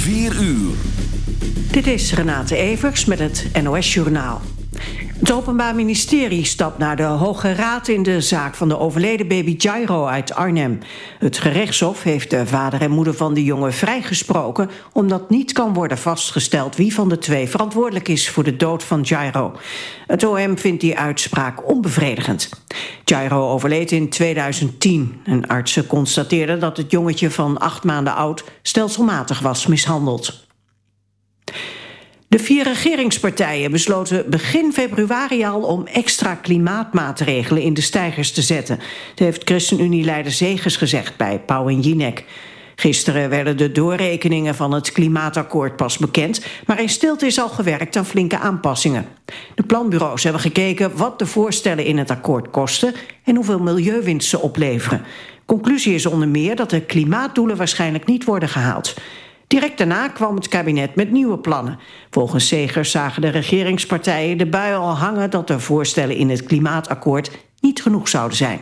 4 uur. Dit is Renate Evers met het NOS Journaal. Het Openbaar Ministerie stapt naar de Hoge Raad in de zaak van de overleden baby Jairo uit Arnhem. Het gerechtshof heeft de vader en moeder van de jongen vrijgesproken omdat niet kan worden vastgesteld wie van de twee verantwoordelijk is voor de dood van Jairo. Het OM vindt die uitspraak onbevredigend. Jairo overleed in 2010 en artsen constateerden dat het jongetje van acht maanden oud stelselmatig was mishandeld. De vier regeringspartijen besloten begin februari al om extra klimaatmaatregelen in de stijgers te zetten. Dat heeft ChristenUnie-leider Zegers gezegd bij Pauw en Jinek. Gisteren werden de doorrekeningen van het klimaatakkoord pas bekend, maar in stilte is al gewerkt aan flinke aanpassingen. De planbureaus hebben gekeken wat de voorstellen in het akkoord kosten en hoeveel milieuwinst ze opleveren. Conclusie is onder meer dat de klimaatdoelen waarschijnlijk niet worden gehaald. Direct daarna kwam het kabinet met nieuwe plannen. Volgens Segers zagen de regeringspartijen de bui al hangen... dat de voorstellen in het klimaatakkoord niet genoeg zouden zijn.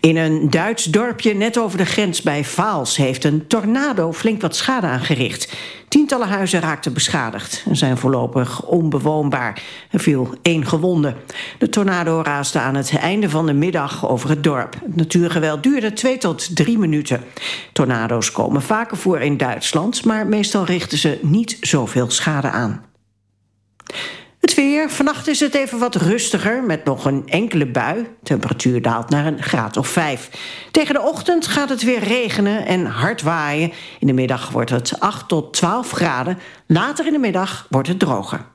In een Duits dorpje net over de grens bij Vaals... heeft een tornado flink wat schade aangericht. Tientallen huizen raakten beschadigd en zijn voorlopig onbewoonbaar. Er viel één gewonde. De tornado raasde aan het einde van de middag over het dorp. Het natuurgeweld duurde twee tot drie minuten. Tornado's komen vaker voor in Duitsland... maar meestal richten ze niet zoveel schade aan. Het weer. Vannacht is het even wat rustiger met nog een enkele bui. Temperatuur daalt naar een graad of vijf. Tegen de ochtend gaat het weer regenen en hard waaien. In de middag wordt het 8 tot 12 graden. Later in de middag wordt het droger.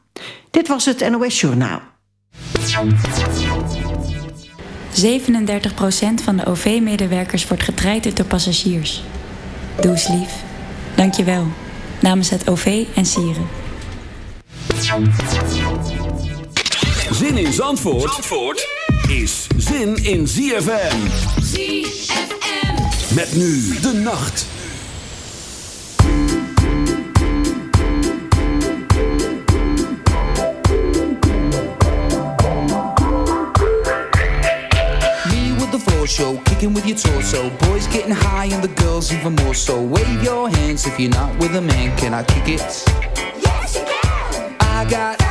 Dit was het NOS Journaal. 37% van de OV-medewerkers wordt getraind door passagiers. Doe eens lief. Dank je wel. Namens het OV en Sieren. Zin in Zandvoort, Zandvoort is zin in ZFM. ZFM. Met nu de nacht. Me with the floor show, kicking with your torso. Boys getting high and the girls even more so. Wave your hands if you're not with a man. Can I kick it? Yes, you can. I got,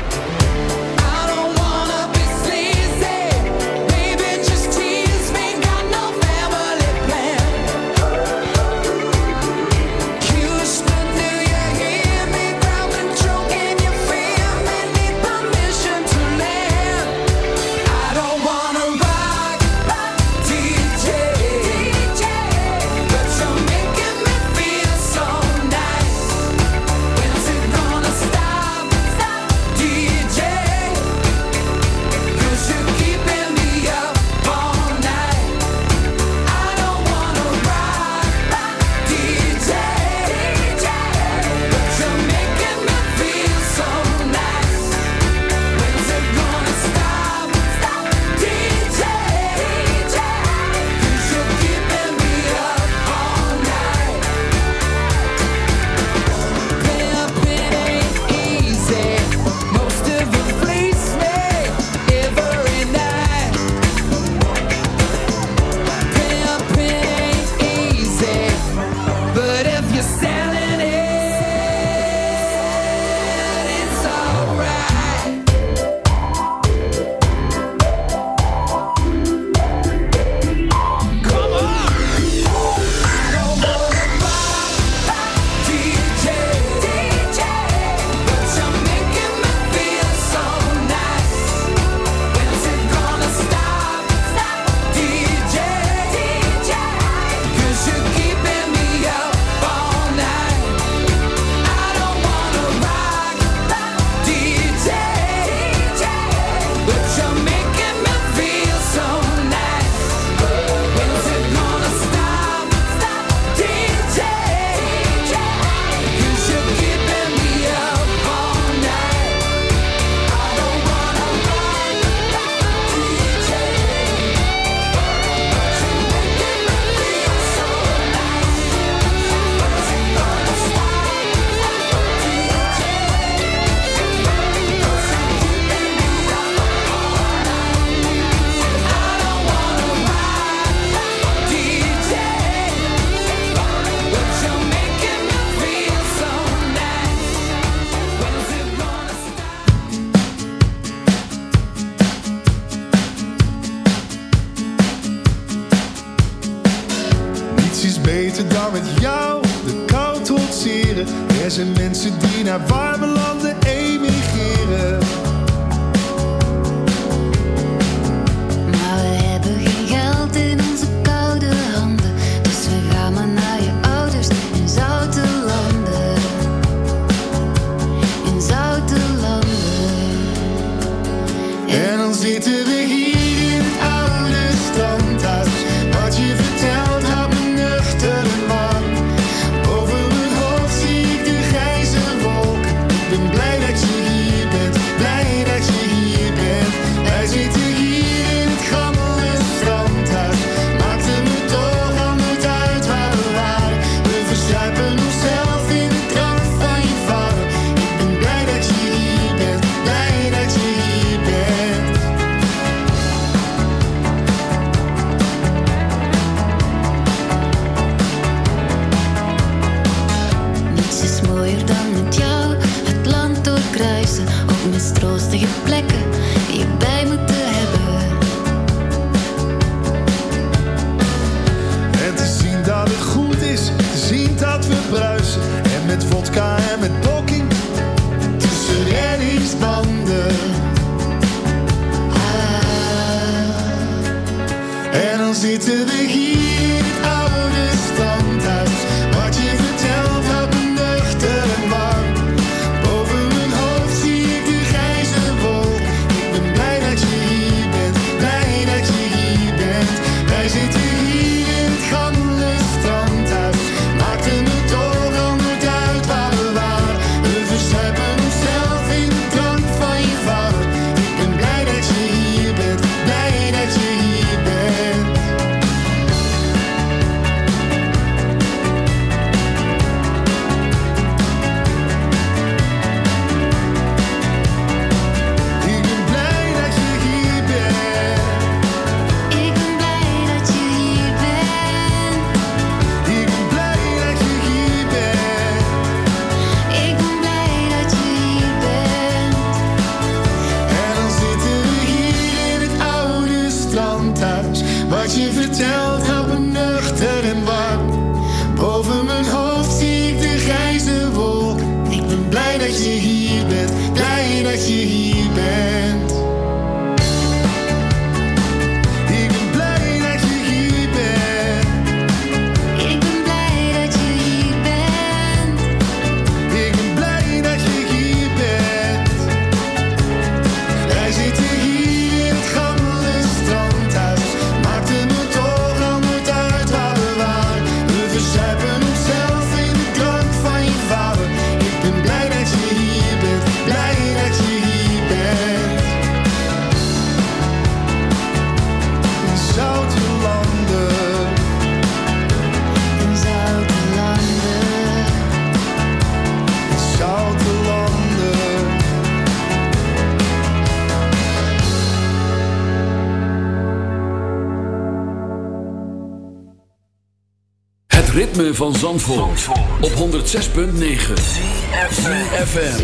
van Zandvoort, Zandvoort. op 106.9 CFFM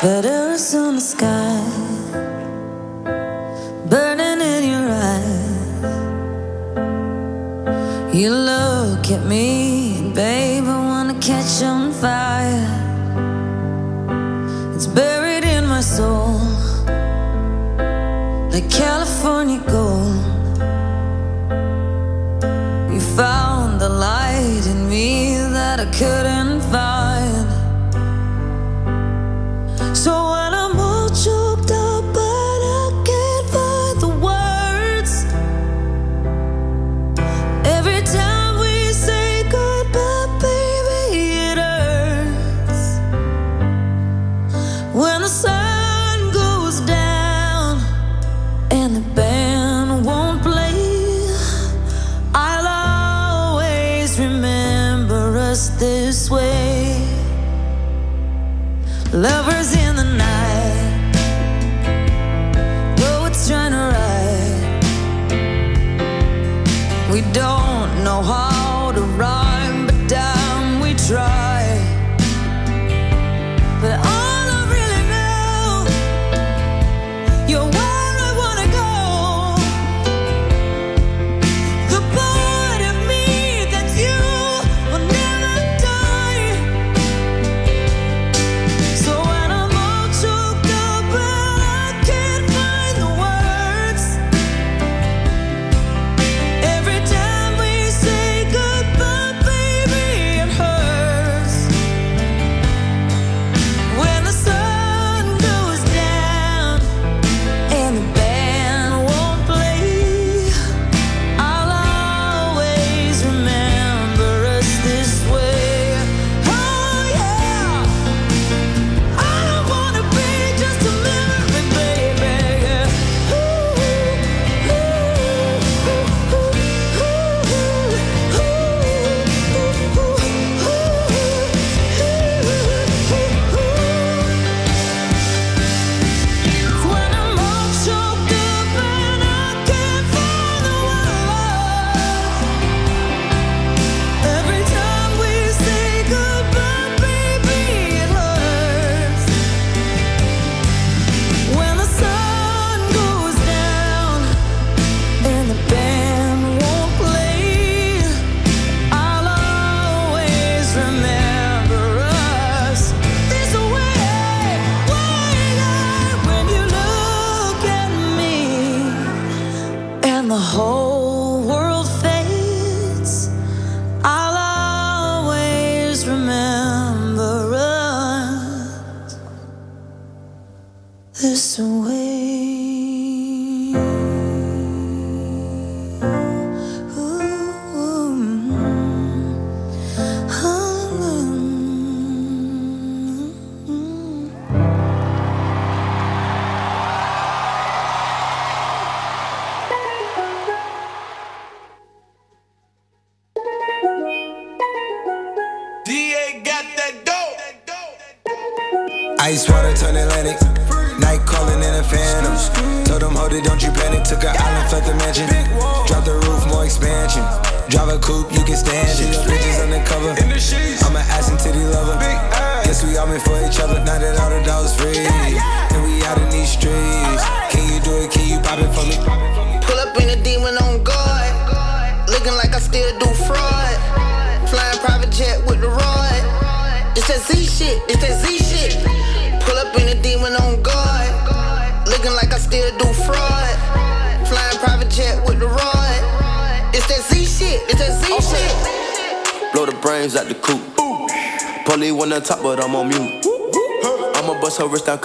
Butter is on the sky Burning in your eyes. You look at me, babe, I wanna catch on fire. It's buried in my soul Like California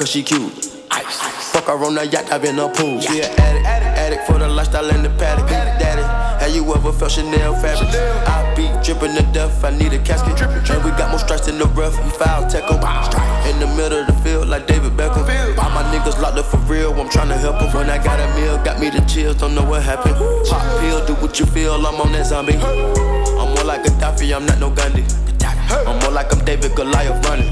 cause she cute. Fuck her on the yacht, I've been a pool. She an addict, addict for the lifestyle in the paddock. Daddy, have you ever felt Chanel fabric? I be dripping to death, I need a casket. And we got more strikes in the rough, we foul 'em. In the middle of the field, like David Beckham. All my niggas locked up for real, I'm tryna help 'em. When I got a meal, got me the chills, don't know what happened. Pop pill, do what you feel, I'm on that zombie. I'm more like Gaddafi, I'm not no Gandhi. I'm more like I'm David Goliath running.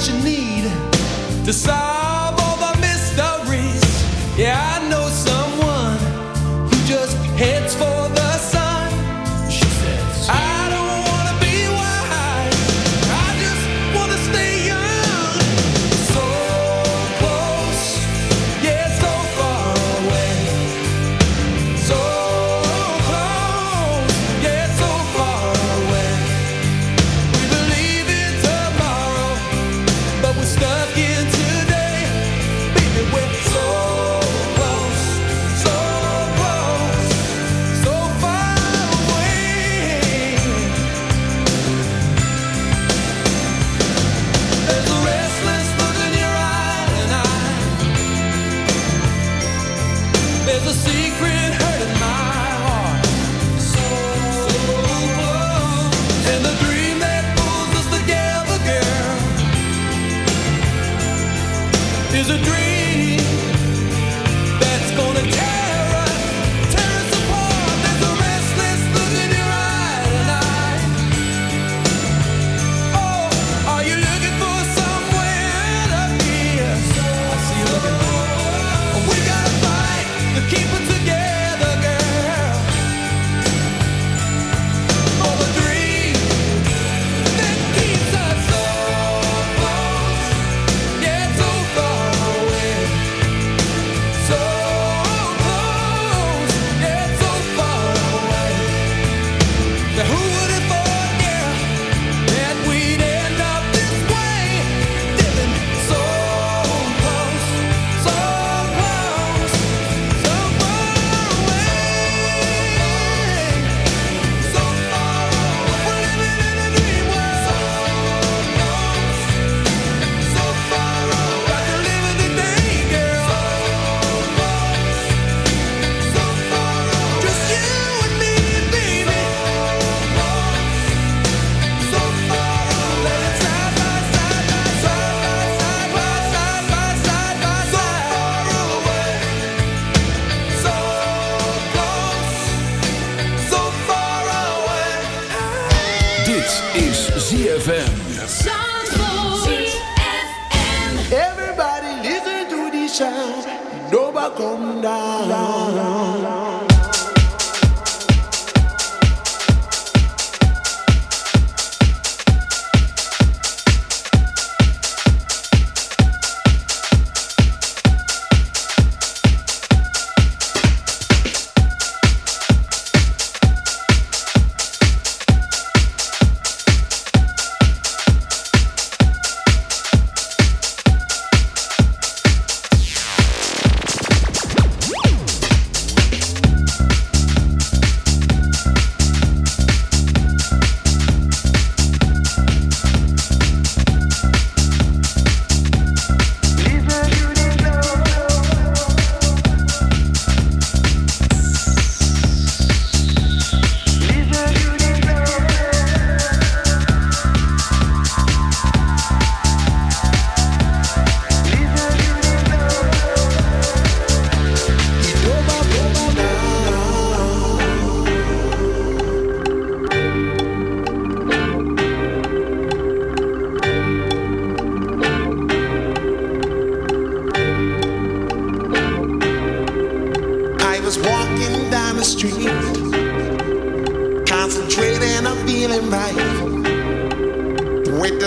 what you need. To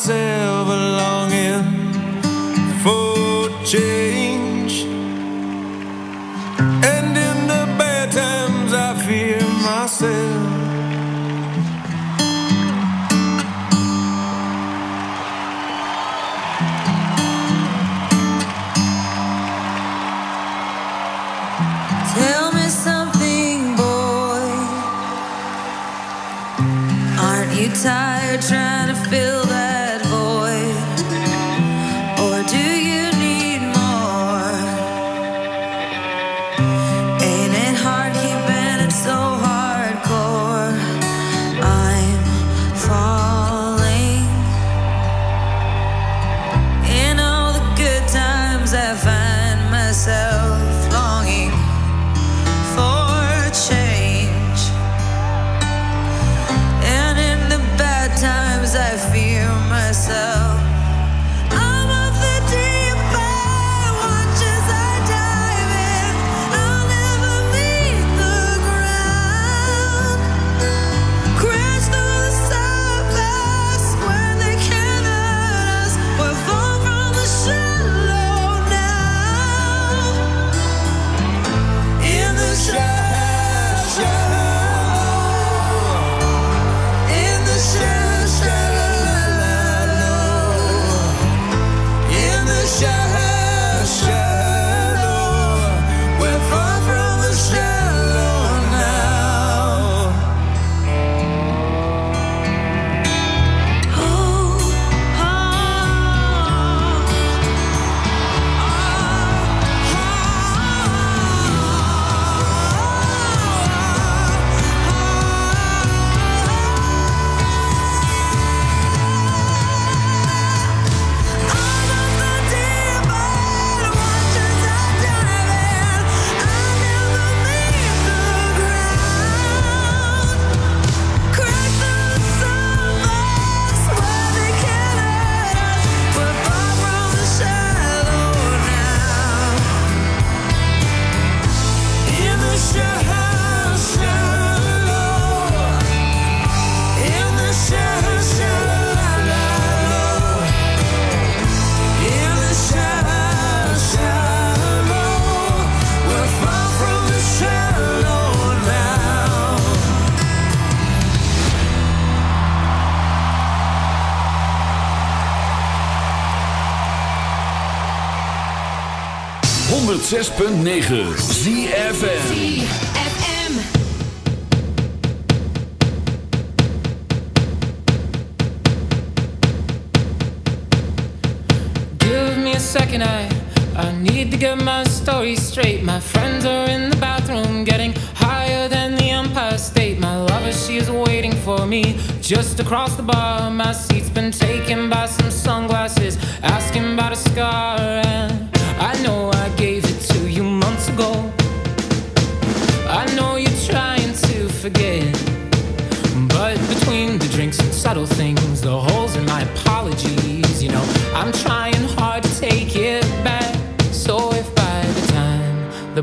myself a longing for change. 106.9 ZFM Second, I I need to get my story straight. My friends are in the bathroom, getting higher than the Empire State. My lover, she is waiting for me just across the bar. My seat's been taken.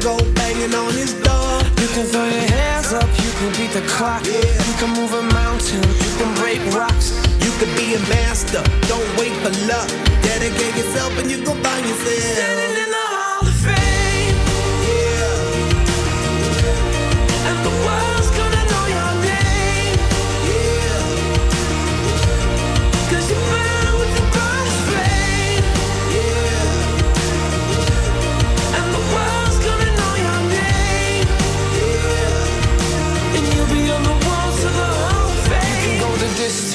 go banging on his door. You can throw your hands up, you can beat the clock. Yeah. You can move a mountain, you can break rocks. You can be a master, don't wait for luck. Dedicate yourself and you gon' find yourself. Standing in the Hall of Fame. Yeah. And the world.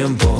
tiempo